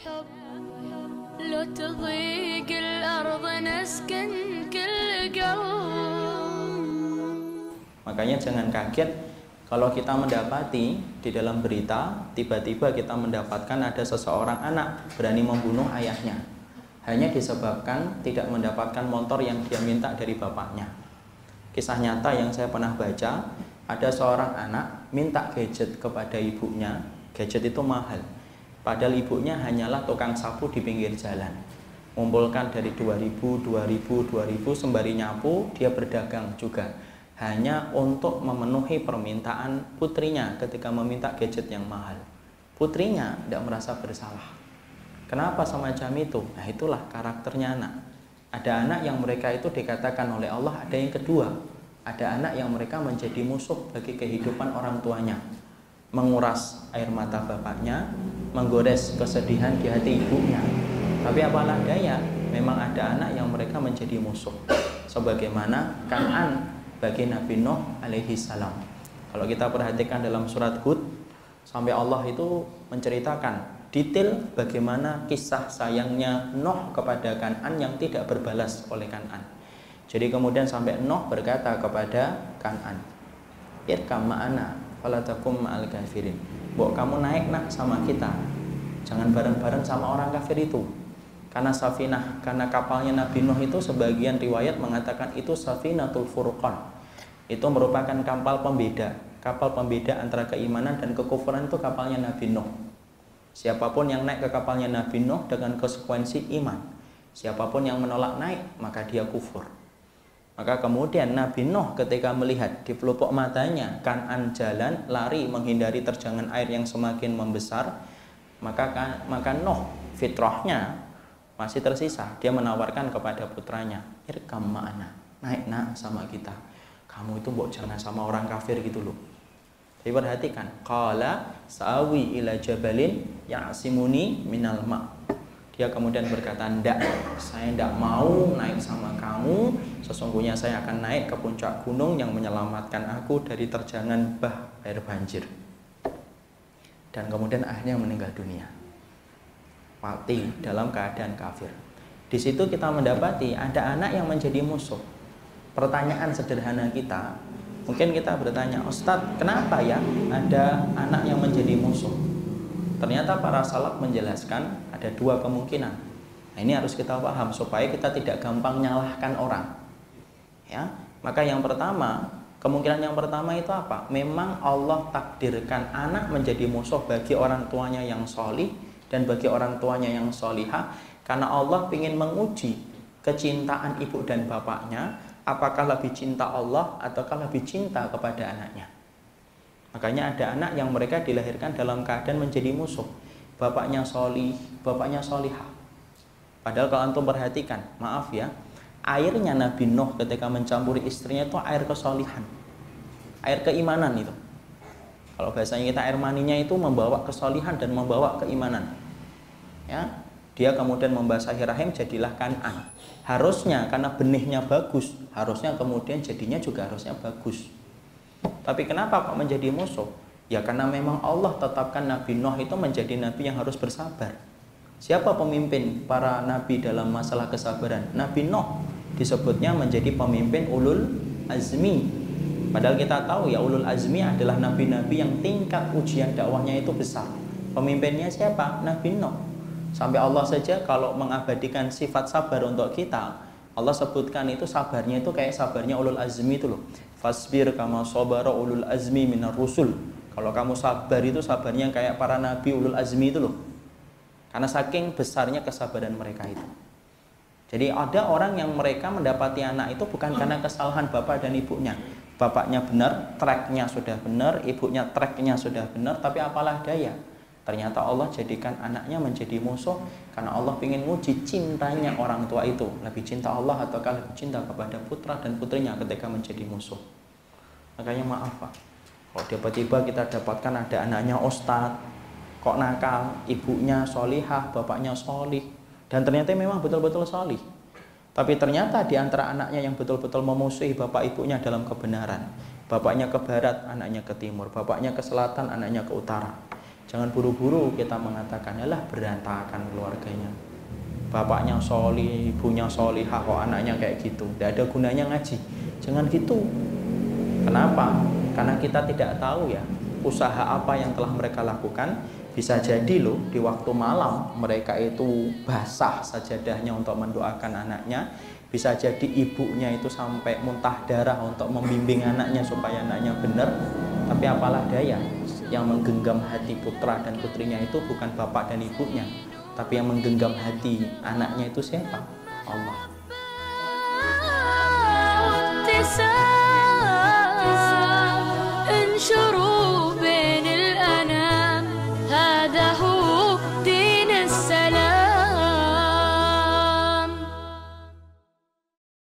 حب لو تضيق الأرض نسكن كل قلب Makanya jangan kaget kalau kita mendapati di dalam berita tiba-tiba kita mendapatkan ada seseorang anak berani membunuh ayahnya hanya disebabkan tidak mendapatkan motor yang dia minta dari bapaknya. Kisah nyata yang saya pernah baca, ada seorang anak minta gadget kepada ibunya. Gadget itu mahal. Padahal ibunya hanyalah tukang sapu di pinggir jalan. Ngumpulkan dari 2000, 2000, 2000 sembari nyapu, dia berdagang juga hanya untuk memenuhi permintaan putrinya ketika meminta gadget yang mahal. Putrinya tidak merasa bersalah. Kenapa semacam itu? Nah itulah karakternya anak. Ada anak yang mereka itu dikatakan oleh Allah ada yang kedua. Ada anak yang mereka menjadi musuh bagi kehidupan orang tuanya. Menguras air mata bapaknya, menggores kesedihan di hati ibunya. Tapi apalah daya, memang ada anak yang mereka menjadi musuh. Sebagaimana Kan'an bagi Nabi Nuh alaihi salam. Kalau kita perhatikan dalam surat Hud sampai Allah itu menceritakan detail bagaimana kisah sayangnya Nuh kepada Kan'an yang tidak berbalas oleh Kan'an. Jadi kemudian sampai Nuh berkata kepada Kan'an, "Irkam ma'ana falatakum ma'al kafirin." Bok kamu naik nak sama kita. Jangan bareng-bareng sama orang kafir itu. Karena safinah, karena kapalnya Nabi Nuh itu sebagian riwayat mengatakan itu safinatul furqan. Itu merupakan kapal pembeda, kapal pembeda antara keimanan dan kekufuran itu kapalnya Nabi Nuh. Siapa pun yang naik ke kapalnya Nabi Nuh dengan konsekuensi iman. Siapa pun yang menolak naik, maka dia kufur. Maka kemudian Nabi Nuh ketika melihat di pelupuk matanya kanan jalan lari menghindari terjangan air yang semakin membesar, maka maka Nuh fitrahnya masih tersisa. Dia menawarkan kepada putranya, "Irkam ma'ana." Naik nak sama kita. Kamu itu mbok jangan sama orang kafir gitu loh. Tapi perhatikan, qala sawi ila jabalin ya'simuni minal ma. Dia kemudian berkata, "Ndak, saya ndak mau naik sama kamu. Sesungguhnya saya akan naik ke puncak gunung yang menyelamatkan aku dari terjangan bah air banjir." Dan kemudian akhirnya meninggal dunia mati dalam keadaan kafir. Di situ kita mendapati ada anak yang menjadi musuh. Pertanyaan sederhana kita, mungkin kita bertanya, Ustadz, kenapa ya ada anak yang menjadi musuh? Ternyata para salaf menjelaskan ada dua kemungkinan. Nah, ini harus kita paham supaya kita tidak gampang menyalahkan orang. Ya, maka yang pertama, kemungkinan yang pertama itu apa? Memang Allah takdirkan anak menjadi musuh bagi orang tuanya yang solih dan bagi orang tuanya yang solihah karena Allah ingin menguji kecintaan ibu dan bapaknya apakah lebih cinta Allah ataukah lebih cinta kepada anaknya makanya ada anak yang mereka dilahirkan dalam keadaan menjadi musuh. Bapaknya solih bapaknya solihah padahal kalau antum perhatikan maaf ya airnya Nabi Nuh ketika mencampuri istrinya itu air kesolihan. Air keimanan itu. Kalau bahasanya kita air maninya itu membawa kesolihan dan membawa keimanan. Ya dia kemudian membasahi rahim jadilah kanan harusnya karena benihnya bagus harusnya kemudian jadinya juga harusnya bagus tapi kenapa kok menjadi musuh? Ya karena memang Allah tetapkan Nabi Nuh itu menjadi nabi yang harus bersabar. Siapa pemimpin para nabi dalam masalah kesabaran? Nabi Nuh disebutnya menjadi pemimpin ulul azmi. Padahal kita tahu ya ulul azmi adalah nabi-nabi yang tingkat ujian dakwahnya itu besar. Pemimpinnya siapa? Nabi Nuh. Sampai Allah saja kalau mengabadikan sifat sabar untuk kita, Allah sebutkan itu sabarnya itu kayak sabarnya ulul azmi itu loh. Fasbir kama sabara ulul azmi minar rusul. Kalau kamu sabar itu sabarnya kayak para nabi ulul azmi itu loh. Karena saking besarnya kesabaran mereka itu. Jadi ada orang yang mereka mendapati anak itu bukan karena kesalahan bapak dan ibunya. Bapaknya benar, tracknya sudah benar, ibunya tracknya sudah benar, tapi apalah daya Ternyata Allah jadikan anaknya menjadi musuh karena Allah ingin nguji cintanya orang tua itu. Lebih cinta Allah ataukah lebih cinta kepada putra dan putrinya ketika menjadi musuh. Makanya maaf Pak. Kalau tiba-tiba kita dapatkan ada anaknya ustadz, kok nakal, ibunya solihah, bapaknya solih. Dan ternyata memang betul-betul solih. Tapi ternyata di antara anaknya yang betul-betul memusuhi bapak ibunya dalam kebenaran. Bapaknya ke barat, anaknya ke timur. Bapaknya ke selatan, anaknya ke utara Jangan buru-buru kita mengatakan, lah berantakan keluarganya. Bapaknya soli, ibunya solihah, kok anaknya kayak gitu. Tidak ada gunanya ngaji. Jangan gitu. Kenapa? Karena kita tidak tahu ya usaha apa yang telah mereka lakukan bisa jadi loh di waktu malam mereka itu basah sajadahnya untuk mendoakan anaknya bisa jadi ibunya itu sampai muntah darah untuk membimbing anaknya supaya anaknya benar tapi apalah daya yang menggenggam hati putra dan putrinya itu bukan bapak dan ibunya tapi yang menggenggam hati anaknya itu siapa? Allah.